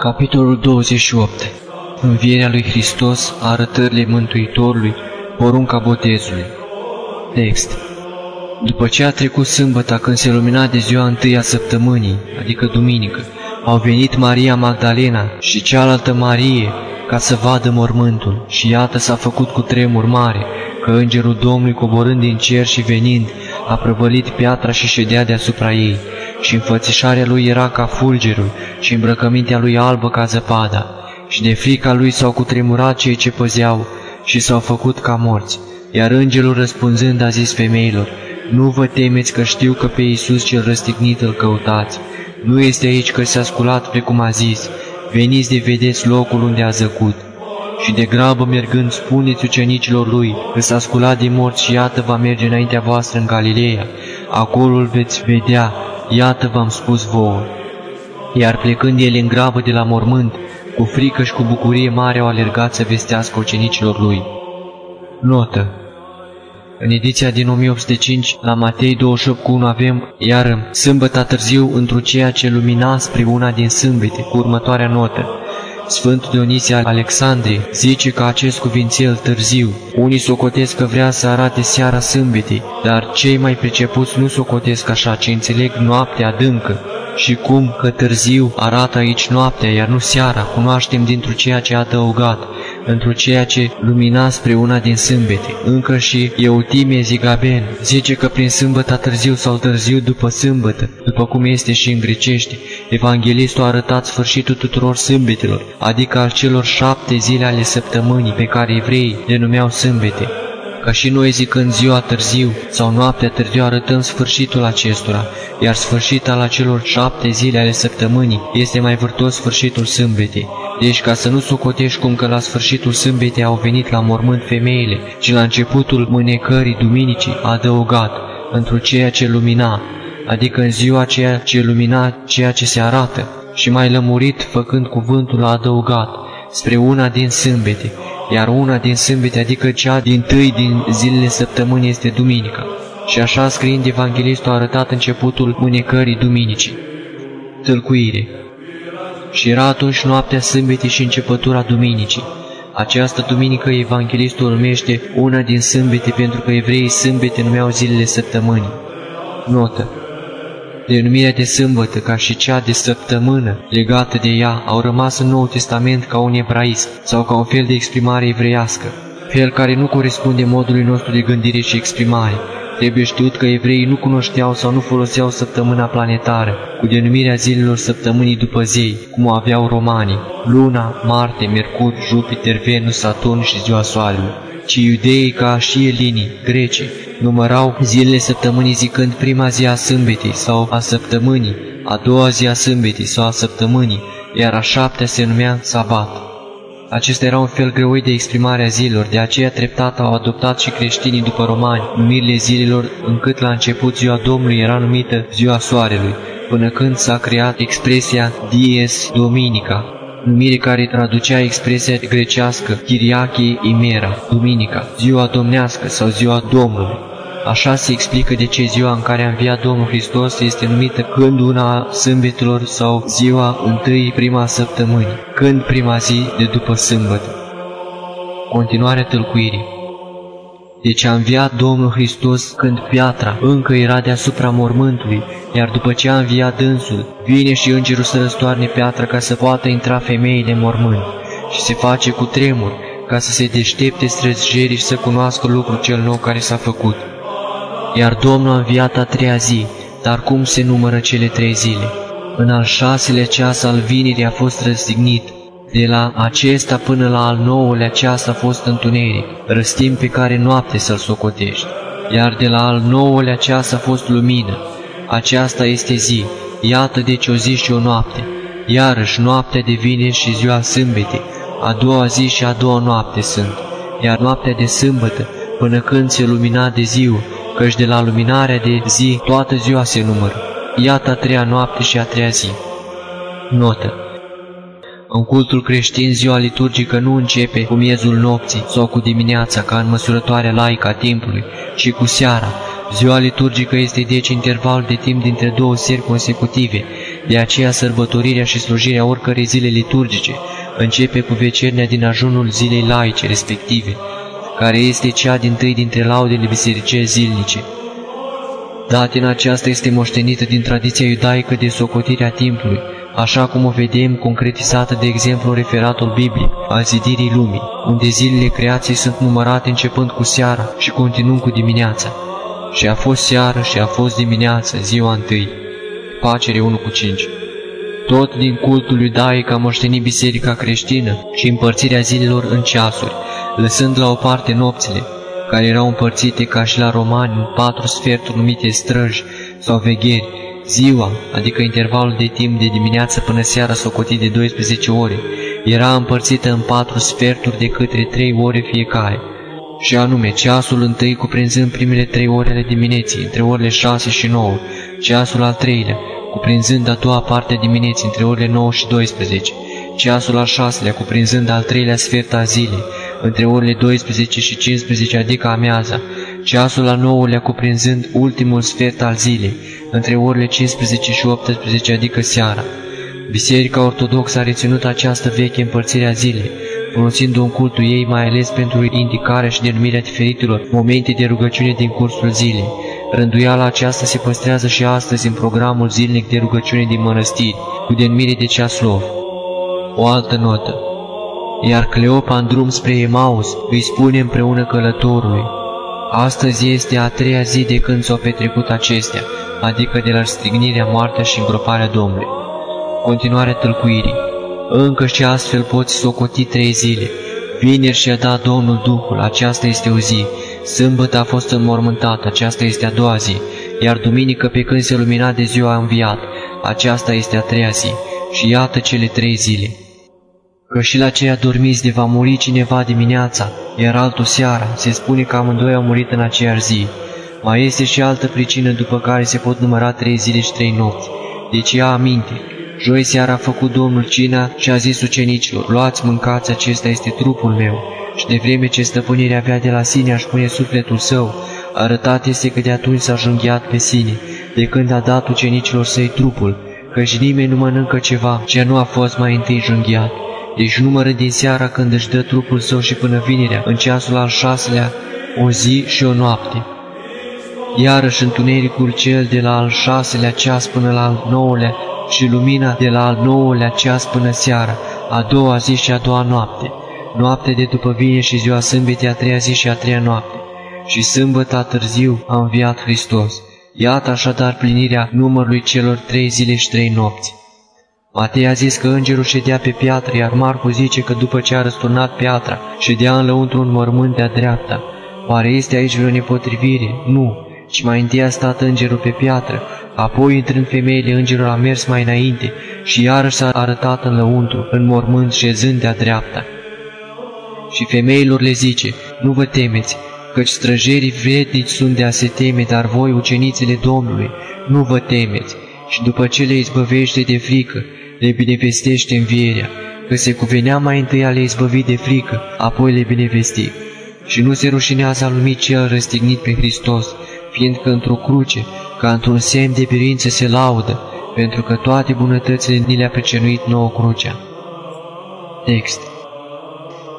Capitolul 28 Învierea lui Hristos, arătările Mântuitorului, porunca botezului. Text După ce a trecut sâmbăta când se lumina de ziua întâi a săptămânii, adică duminică, au venit Maria Magdalena și cealaltă Marie ca să vadă mormântul și iată s-a făcut cu tremur mare, că îngerul Domnului coborând din cer și venind, a prăvălit piatra și ședea deasupra ei, și înfățișarea lui era ca fulgerul și îmbrăcămintea lui albă ca zăpada, și de frica lui s-au cutremurat cei ce păzeau și s-au făcut ca morți. Iar îngerul răspunzând a zis femeilor, Nu vă temeți că știu că pe Iisus cel răstignit îl căutați. Nu este aici că s-a sculat precum a zis, veniți de vedeți locul unde a zăcut și de grabă mergând spuneți ucenicilor lui că s-a sculat din morți și iată va merge înaintea voastră în Galileea, acolo îl veți vedea, iată v-am spus vouă. Iar plecând el în grabă de la mormânt, cu frică și cu bucurie mare au alergat să vestească ucenicilor lui. Notă în ediția din 1805, la Matei 28 cu 1 avem, iar sâmbăta târziu, într ceea ce lumina spre una din sâmbete, cu următoarea notă. Sfântul Dionisie al Alexandrie zice că acest cuvințel târziu, unii socotesc că vrea să arate seara sâmbetei, dar cei mai pricepuți nu socotesc așa, ci înțeleg noaptea adâncă, și cum că târziu arată aici noaptea, iar nu seara, cunoaștem dintr-o ceea ce a adăugat, într ceea ce lumina spre una din sâmbete. Încă și Eutimie Zigaben zice că prin sâmbătă târziu sau târziu după sâmbătă, după cum este și în grecește, Evanghelistul a arătat sfârșitul tuturor sâmbetelor, adică al celor șapte zile ale săptămânii pe care evreii le numeau sâmbete. Ca și noi zicând ziua târziu sau noaptea târziu arătăm sfârșitul acestora, iar sfârșitul al acelor șapte zile ale săptămânii este mai vârtos sfârșitul sâmbetei. Deci ca să nu socotești cum că la sfârșitul sâmbetei au venit la mormânt femeile, ci la începutul mânecării duminicii a adăugat, într ceea ce lumina, adică în ziua ceea ce lumina ceea ce se arată, și mai lămurit făcând cuvântul a adăugat, spre una din sâmbete, iar una din sâmbete, adică cea din tâi din zilele săptămânii, este duminica. Și așa scriind Evanghelistul a arătat începutul mânecării duminicii. Tâlcuire Și era atunci noaptea sâmbete și începătura duminicii. Această duminică Evanghelistul numește una din sâmbete pentru că evreii sâmbete numeau zilele săptămânii. Notă Denumirea de sâmbătă, ca și cea de săptămână legată de ea, au rămas în Noul Testament ca un ebraism sau ca un fel de exprimare evreiască, fel care nu corespunde modului nostru de gândire și exprimare. Trebuie știut că evreii nu cunoșteau sau nu foloseau săptămâna planetară, cu denumirea zilelor săptămânii după zei, cum o aveau romanii, Luna, Marte, Mercur, Jupiter, Venus, Saturn și ziua Soarelui ci iudeii ca și elinii, grecii, numărau zilele săptămânii zicând prima zi a sâmbetii sau a săptămânii, a doua zi a sâmbetii sau a săptămânii, iar a șaptea se numea sabat. Acesta era un fel greoi de exprimare a zilelor, de aceea treptat au adoptat și creștinii după romani numirile zilelor, încât la început ziua Domnului era numită ziua Soarelui, până când s-a creat expresia Dies Dominica, numire care traducea expresia grecească Chiriache Imera, Duminica, ziua domnească sau ziua Domnului. Așa se explică de ce ziua în care a înviat Domnul Hristos este numită când una sâmbetelor sau ziua întâi prima săptămâni, când prima zi de după sâmbătă. Continuarea tâlcuirii deci a înviat Domnul Hristos când piatra încă era deasupra mormântului, iar după ce a înviat dânsul, vine și îngerul să răstoarne piatra ca să poată intra femeile în mormânt și se face cu tremur ca să se deștepte străzgerii și să cunoască lucrul cel nou care s-a făcut. Iar Domnul a înviat a treia zi, dar cum se numără cele trei zile? În al șaselea ceas al vinirii a fost răstignit, de la acesta până la al nouălea ceas a fost întuneric, răstim pe care noapte să-l socotești. Iar de la al nouălea ceas a fost lumină. Aceasta este zi, iată deci o zi și o noapte. Iarăși noaptea devine și ziua sâmbete, a doua zi și a doua noapte sunt. Iar noaptea de sâmbătă, până când se lumina de ziua, căci de la luminarea de zi toată ziua se numără. Iată a treia noapte și a treia zi. Notă în cultul creștin, ziua liturgică nu începe cu miezul nopții sau cu dimineața, ca în măsurătoarea laică a timpului, ci cu seara, Ziua liturgică este deci interval de timp dintre două seri consecutive, de aceea sărbătorirea și slujirea oricărei zile liturgice începe cu vecernia din ajunul zilei laice respective, care este cea din tâi dintre laudele biserice zilnice. Datina aceasta este moștenită din tradiția iudaică de socotirea timpului, așa cum o vedem concretizată de exemplu referatul biblic al zidirii lumii, unde zilele creației sunt numărate începând cu seara și continuând cu dimineața. Și a fost seară și a fost dimineață, ziua întâi. Pacere 1 cu 5 Tot din cultul iudaic a moștenit biserica creștină și împărțirea zilelor în ceasuri, lăsând la o parte nopțile, care erau împărțite ca și la romani în patru sferturi numite străji sau vegheri, ziua, adică intervalul de timp de dimineață până seara socotit de 12 ore, era împărțită în patru sferturi de către trei ore fiecare, și anume ceasul întâi cuprinzând primele trei ore ale dimineții, între orele 6 și 9, ceasul al treilea, cuprinzând a doua parte a dimineții, între orele 9 și 12, ceasul al șaselea, cuprinzând al treilea sfert al zilei, între orele 12 și 15, adică amiaza, ceasul al nouălea cuprinzând ultimul sfert al zilei, între orele 15 și 18, adică seara. Biserica Ortodoxă a reținut această veche împărțire a zilei, folosind un cultul ei mai ales pentru indicarea și denumirea diferitelor momente de rugăciune din cursul zilei. Rânduiala aceasta se păstrează și astăzi în programul zilnic de rugăciune din mănăstiri, cu denumire de ceaslov. O altă notă. Iar Cleopa în drum spre Emaus îi spune împreună călătorului, Astăzi este a treia zi de când s-au petrecut acestea, adică de la strignirea, moartea și îngroparea Domnului. Continuarea tâlcuirii. Încă și astfel poți socoti trei zile. Vineri și-a dat Domnul Duhul, aceasta este o zi. Sâmbătă a fost înmormântat, aceasta este a doua zi. Iar duminică pe când se lumina de ziua a înviat, aceasta este a treia zi. Și iată cele trei zile. Că și la cei adormiți de va muri cineva dimineața, iar altul seara, se spune că amândoi au murit în aceeași zi. Mai este și altă pricină după care se pot număra trei zile și trei nopți. Deci ia aminte, Joi seara a făcut Domnul cina și a zis ucenicilor, luați, mâncați, acesta este trupul meu. Și de vreme ce stăpânirea avea de la sine aș pune sufletul său, arătat este că de atunci s-a junghiat pe sine, de când a dat ucenicilor săi trupul, căci nimeni nu mănâncă ceva ce nu a fost mai întâi junghiat. Deci numără din seara când își dă trupul său și până vinerea, în ceasul al șaselea, o zi și o noapte. Iarăși întunericul cel de la al șaselea ceas până la al nouălea și lumina de la al nouălea ceas până seara, a doua zi și a doua noapte, noapte de după vine și ziua sâmbete a treia zi și a treia noapte. Și sâmbătă târziu a înviat Hristos. Iată așadar plinirea numărului celor trei zile și trei nopți. Matei a zis că îngerul ședea pe piatră, iar Marcu zice că după ce a răsturnat piatra, ședea în lăuntru un mormânt de-a dreapta. Oare este aici vreo nepotrivire? Nu, ci mai întâi a stat îngerul pe piatră, apoi intrând femeile, îngerul a mers mai înainte și iarăși s-a arătat în lăuntru, în mormânt, șezând de-a dreapta. Și femeilor le zice, nu vă temeți, căci străjerii vrednici sunt de a se teme, dar voi, ucenițele Domnului, nu vă temeți. Și după ce le izbăvește de frică, le binevestește învierea, că se cuvenea mai întâi a le izbăvi de frică, apoi le binevesti. Și nu se rușinează a lumii cel răstignit pe Hristos, fiindcă într-o cruce, ca într-un semn de biruință se laudă, pentru că toate bunătățile ni le-a precenuit nouă crucea. Text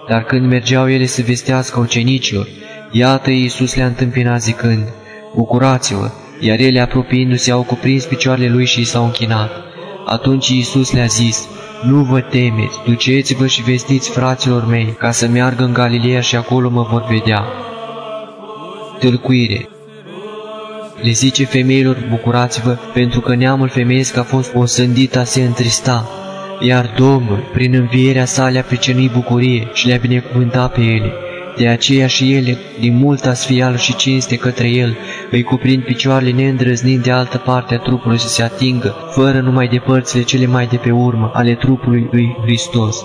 Dar când mergeau ele să vestească ucenicilor, iată Iisus le-a întâmpinat zicând, Bucurați-vă! Iar ele, apropiindu-se, au cuprins picioarele lui și s-au închinat. Atunci Iisus le-a zis, Nu vă temeți, duceți-vă și vestiți fraților mei, ca să meargă în Galileea și acolo mă vor vedea. Tâlcuire le zice femeilor, bucurați-vă, pentru că neamul femeiesc a fost osândit a se întrista, iar Domnul, prin învierea sa, le-a pricenit bucurie și le-a binecuvântat pe ele. De aceea și ele, din multa sfială și cinste către el, îi cuprind picioarele neîndrăznind de altă parte a trupului să se atingă, fără numai de părțile cele mai de pe urmă ale trupului lui Hristos.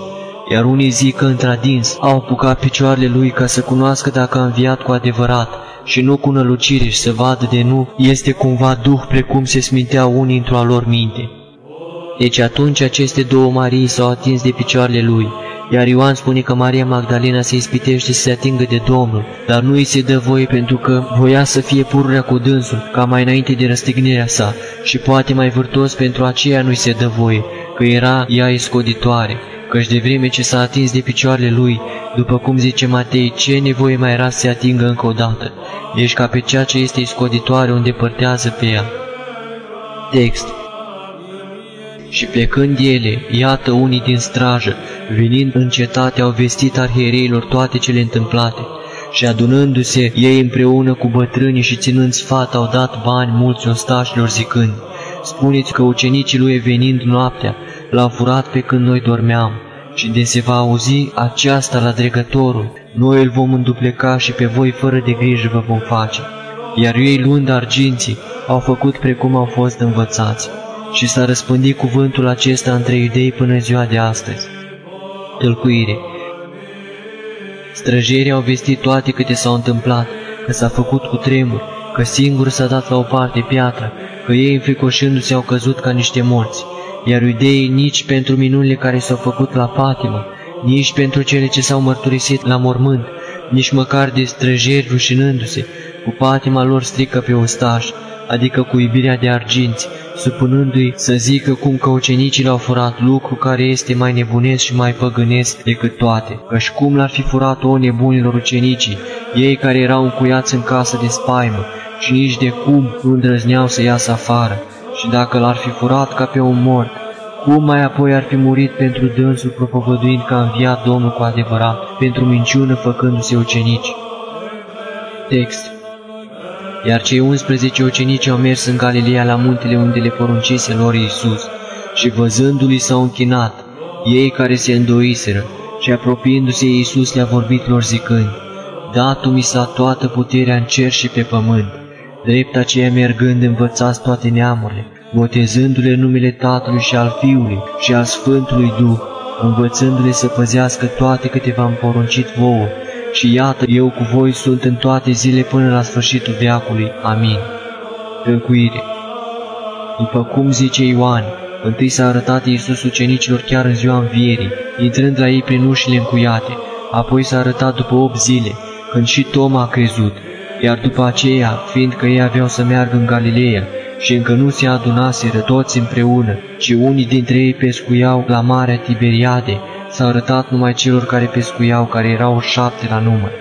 Iar unii zic că într-adins au apucat picioarele lui ca să cunoască dacă a înviat cu adevărat, și nu cu nălucire și să vadă de nu este cumva duh precum se sminteau unii într-o lor minte. Deci atunci aceste două Marii s-au atins de picioarele lui Iar Ioan spune că Maria Magdalena se ispitește să se atingă de Domnul, dar nu îi se dă voie pentru că voia să fie pururea cu dânsul, ca mai înainte de răstignirea sa, și poate mai vârtos pentru aceea nu îi se dă voie, că era ea iscoditoare, căci de vreme ce s-a atins de picioarele lui, după cum zice Matei, ce nevoie mai era să se atingă încă o dată, ești ca pe ceea ce este iscoditoare unde părtează pe ea. Text și plecând ele, iată unii din strajă, venind în cetate, au vestit arhiereilor toate cele întâmplate. Și adunându-se ei împreună cu bătrânii și ținând sfat, au dat bani mulți ostașilor zicând, Spuneți că ucenicii lui venind noaptea, l-au furat pe când noi dormeam, și de se va auzi aceasta la dregătorul, noi îl vom îndupleca și pe voi fără de grijă vă vom face. Iar ei luând arginții, au făcut precum au fost învățați și s-a răspândit cuvântul acesta între iudei până ziua de astăzi. Tălcuire Străjerii au vestit toate câte s-au întâmplat, că s-a făcut cu tremur, că singur s-a dat la o parte piatra, că ei înfricoșându-se au căzut ca niște morți, iar iudeii nici pentru minunile care s-au făcut la patimă, nici pentru cele ce s-au mărturisit la mormânt, nici măcar de străjeri rușinându-se, cu patima lor strică pe ostaș, adică cu iubirea de arginți, supunându-i să zică cum că ucenicii l-au furat lucru care este mai nebunesc și mai păgânesc decât toate, căci cum l-ar fi furat o nebunilor ucenicii, ei care erau încuiați în casă de spaimă și nici de cum nu îndrăzneau să iasă afară, și dacă l-ar fi furat ca pe un mort, cum mai apoi ar fi murit pentru dânsul propovăduind că a înviat Domnul cu adevărat, pentru minciună făcându-se ucenici. Text iar cei 11 ucenici au mers în Galileea la muntele unde le poruncise lor Iisus. Și văzându-li s-au închinat, ei care se îndoiseră, și apropiindu-se Iisus le-a vorbit lor zicând, Datu mi s-a toată puterea în cer și pe pământ, drept aceea mergând învățați toate neamurile, botezându-le numele Tatălui și al Fiului și al Sfântului Duh, învățându-le să păzească toate câte v-am poruncit vouă, și iată, eu cu voi sunt în toate zile până la sfârșitul veacului. Amin. Tălcuire După cum zice Ioan, întâi s-a arătat Iisus ucenicilor chiar în ziua învierii, intrând la ei prin ușile încuiate, apoi s-a arătat după opt zile, când și Toma a crezut, iar după aceea, fiindcă ei aveau să meargă în Galileea, și încă nu se adunaseră toți împreună, ci unii dintre ei pescuiau la Marea Tiberiade, s-a arătat numai celor care pescuiau, care erau șapte la număr.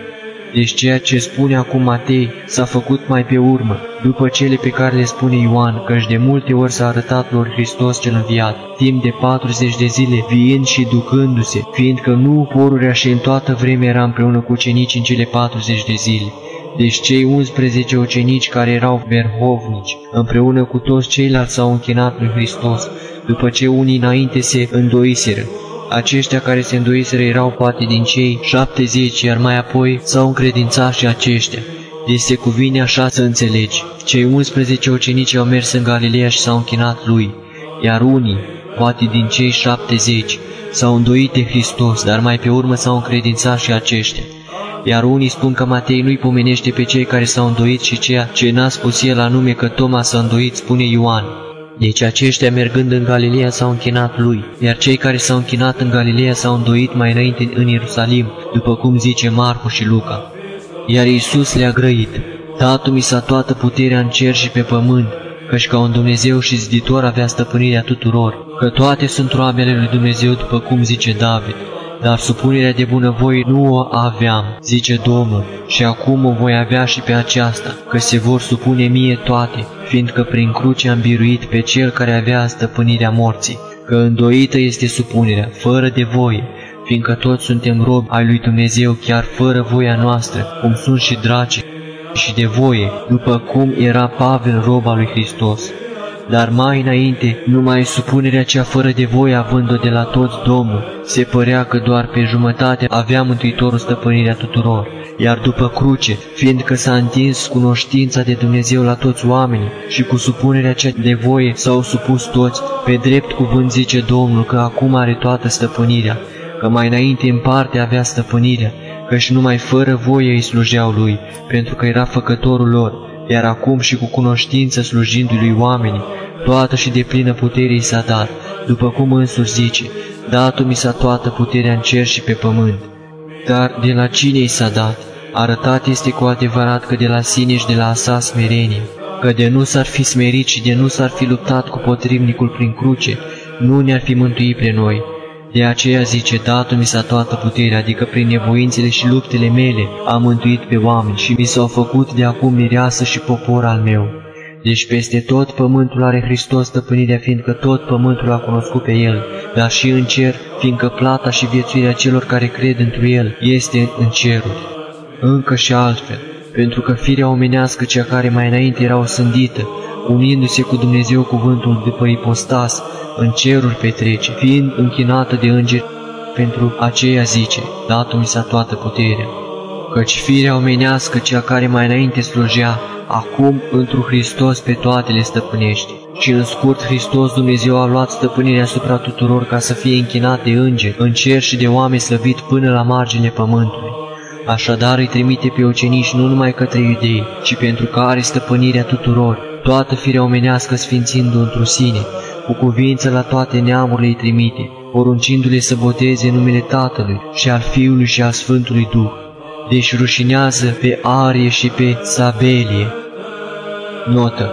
Deci ceea ce spune acum Matei s-a făcut mai pe urmă, după cele pe care le spune Ioan, căci de multe ori s-a arătat lor Hristos cel înviat, timp de 40 de zile, viind și ducându-se, fiindcă nu porurea și în toată vremea era împreună cu cenici în cele 40 de zile. Deci cei 11 ucenici care erau verhovnici, împreună cu toți ceilalți s-au închinat lui Hristos, după ce unii înainte se îndoiseră, aceștia care se îndoiseră erau poate din cei 70, iar mai apoi s-au încredințat și aceștia. Deci se cuvine așa să înțelegi. Cei 11 ucenici au mers în Galileea și s-au închinat lui, iar unii, poate din cei 70, s-au îndoit de Hristos, dar mai pe urmă s-au încredințat și aceștia. Iar unii spun că Matei nu-i pomenește pe cei care s-au îndoit și ceea ce n-a spus el anume că Toma s-a îndoit, spune Ioan. Deci aceștia mergând în Galileea s-au închinat lui, iar cei care s-au închinat în Galileea s-au îndoit mai înainte în Ierusalim, după cum zice Marcu și Luca. Iar Iisus le-a grăit, Tatăl mi s-a toată puterea în cer și pe pământ, căci ca un Dumnezeu și ziditor avea stăpânirea tuturor, că toate sunt roabele lui Dumnezeu după cum zice David, dar supunerea de bunăvoie nu o aveam, zice Domnul, și acum o voi avea și pe aceasta, că se vor supune mie toate, fiindcă prin cruce am biruit pe cel care avea stăpânirea morții, că îndoită este supunerea, fără de voie, fiindcă toți suntem robi ai lui Dumnezeu chiar fără voia noastră, cum sunt și draci și de voie, după cum era Pavel rob al lui Hristos. Dar mai înainte, numai supunerea cea fără de voie având-o de la toți Domnul, se părea că doar pe jumătate avea Mântuitorul stăpânirea tuturor, iar după cruce, fiindcă s-a întins cunoștința de Dumnezeu la toți oamenii și cu supunerea cea de voie s-au supus toți, pe drept cuvânt zice Domnul că acum are toată stăpânirea, că mai înainte în parte avea stăpânirea, căci numai fără voie îi slujeau lui, pentru că era făcătorul lor, iar acum și cu cunoștință slujindu-i lui oamenii, toată și de plină putere i s-a dat, după cum însuși zice, dat mi s-a toată puterea în cer și pe pământ. Dar de la cine i s-a dat? Arătat este cu adevărat că de la sine și de la sa smerenie, că de nu s-ar fi smerit și de nu s-ar fi luptat cu potrivnicul prin cruce, nu ne-ar fi mântuit pre noi. De aceea zice, dată mi s-a toată puterea, adică prin nevoințele și luptele mele am mântuit pe oameni și mi s-au făcut de acum mireasă și popor al meu. Deci peste tot pământul are Hristos stăpânirea, fiindcă tot pământul a cunoscut pe El, dar și în cer, fiindcă plata și viețuirea celor care cred întru El este în ceruri. Încă și altfel, pentru că firea omenească, cea care mai înainte era osândită, unindu-se cu Dumnezeu cuvântul după ipostas, în ceruri petrece, fiind închinată de îngeri, pentru aceea zice, dată mi s-a toată puterea. Căci firea omenească, cea care mai înainte slujea, acum întru Hristos pe toate le stăpânește. Și în scurt Hristos Dumnezeu a luat stăpânirea asupra tuturor ca să fie închinat de îngeri, în cer și de oameni slăvit până la marginile pământului. Așadar îi trimite pe ucenici nu numai către iudei, ci pentru care stăpânirea tuturor, toată firea omenească sfințindu într sine, cu cuvință la toate neamurile îi trimite, poruncindu-le să boteze numele Tatălui și al Fiului și al Sfântului Duh. Deci rușinează pe Arie și pe Sabelie. Notă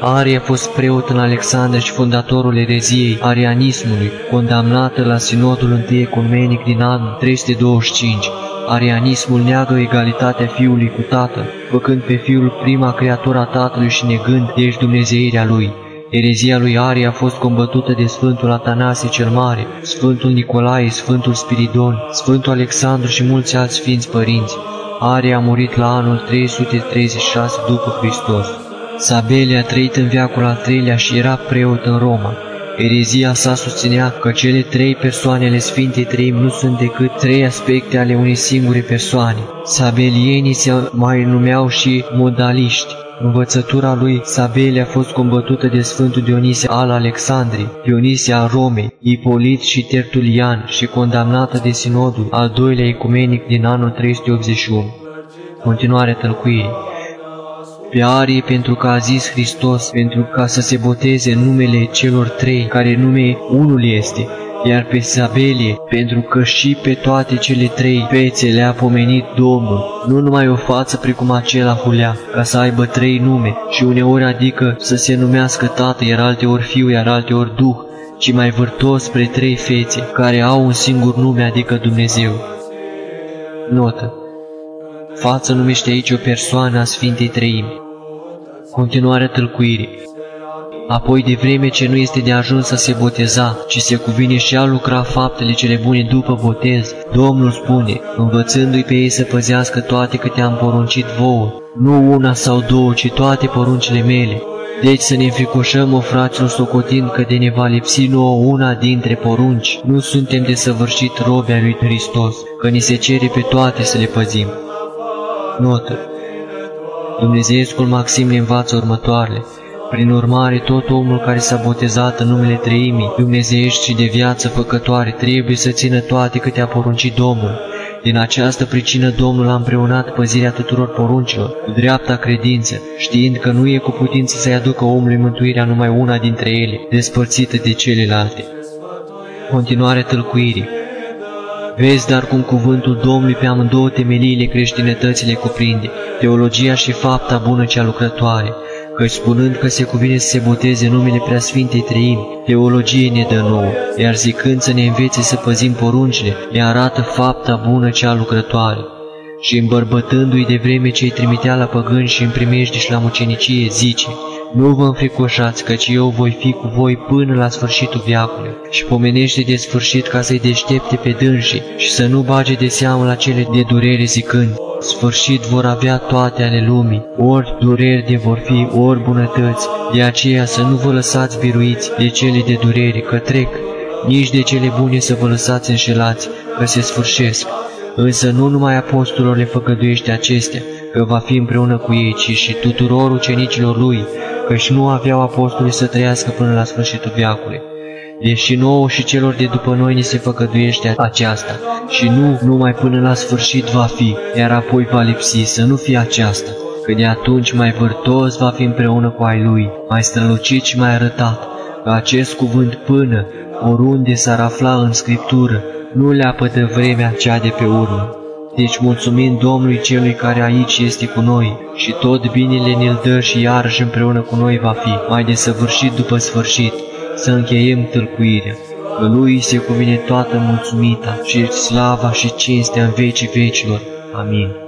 Arie a fost preot în Alexandria și fondatorul ereziei arianismului, condamnată la sinodul întâi ecumenic din anul 325. Arianismul neagă egalitatea fiului cu tatăl, făcând pe fiul prima creatură a tatălui și negând deci dumnezeirea lui. Erezia lui Arie a fost combătută de Sfântul Atanasie cel Mare, Sfântul Nicolae, Sfântul Spiridon, Sfântul Alexandru și mulți alți sfinți părinți. Arie a murit la anul 336 după Hristos. Sabelia a trăit în veacul al treilea și era preot în Roma. Erezia sa susținea că cele trei persoane ale Sfintei Treimi nu sunt decât trei aspecte ale unei singure persoane. Sabelienii se mai numeau și modaliști. Învățătura lui Sabele a fost combătută de Sfântul Dionisie al Alexandriei, Dionisie al Romei, Ipolit și Tertulian și condamnată de sinodul al doilea ecumenic din anul 381. Continuare tălcuirii pe arie pentru că a zis Hristos, pentru ca să se boteze numele celor trei, care nume unul este, iar pe Sabelie, pentru că și pe toate cele trei fețe le-a pomenit Domnul, nu numai o față precum acela hulea, ca să aibă trei nume, și uneori adică să se numească Tată, iar alteori Fiu, iar alteori Duh, ci mai vârtos spre trei fețe, care au un singur nume, adică Dumnezeu. Notă. Față numește aici o persoană a Sfintei Treimi. Continuarea tâlcuirii. Apoi, de vreme ce nu este de ajuns să se boteza, ci se cuvine și a lucra faptele cele bune după botez, Domnul spune, învățându-i pe ei să păzească toate câte am poruncit vouă, nu una sau două, ci toate poruncile mele. Deci să ne înfricoșăm, o fraților, socotind că de ne va lipsi nouă una dintre porunci. Nu suntem de săvârșit robe lui Hristos, că ni se cere pe toate să le păzim. Notă Dumnezeescul Maxim ne învață următoarele. Prin urmare, tot omul care s-a botezat în numele Treimii, dumnezeiești și de viață făcătoare, trebuie să țină toate câte a poruncit Domnul. Din această pricină Domnul a împreunat păzirea tuturor poruncilor, cu dreapta credință, știind că nu e cu putință să-i aducă omului mântuirea numai una dintre ele, despărțită de celelalte. Continuare tâlcuirii Vezi dar cum cuvântul Domnului pe amândouă temeliile creștinătății le cuprinde, teologia și fapta bună cea lucrătoare, căci spunând că se cuvine să se boteze numele Preasfintei Treimi, teologie ne dă nouă, iar zicând să ne învețe să păzim poruncile, ne arată fapta bună cea lucrătoare. Și îmbărbătându-i de vreme ce îi trimitea la păgâni și în primejdi și la mucenicie, zice, nu vă înfricoșați, căci eu voi fi cu voi până la sfârșitul viacului. Și pomenește de sfârșit ca să-i deștepte pe dânsii și să nu bage de seamă la cele de durere zicând, sfârșit vor avea toate ale lumii, ori dureri de vor fi, ori bunătăți, de aceea să nu vă lăsați biruiți de cele de durere, că trec, nici de cele bune să vă lăsați înșelați, că se sfârșesc. Însă nu numai apostolilor le făgăduiește acestea, că va fi împreună cu ei, ci și tuturor ucenicilor lui, căci nu aveau apostolii să trăiască până la sfârșitul viacului. Deși nouă și celor de după noi ni se făcăduiește aceasta, și nu numai până la sfârșit va fi, iar apoi va lipsi, să nu fie aceasta, că de atunci mai vârtos va fi împreună cu ai lui, mai strălucit și mai arătat, că acest cuvânt până, oriunde s-ar afla în Scriptură, nu le apătă vremea cea de pe urmă. Deci mulțumim Domnului Celui care aici este cu noi și tot binele ne-l dă și iarăși împreună cu noi va fi, mai de săvârșit după sfârșit, să încheiem tâlcuirea. Că Lui se cuvine toată mulțumita și slava și cinstea în vecii vecilor. Amin.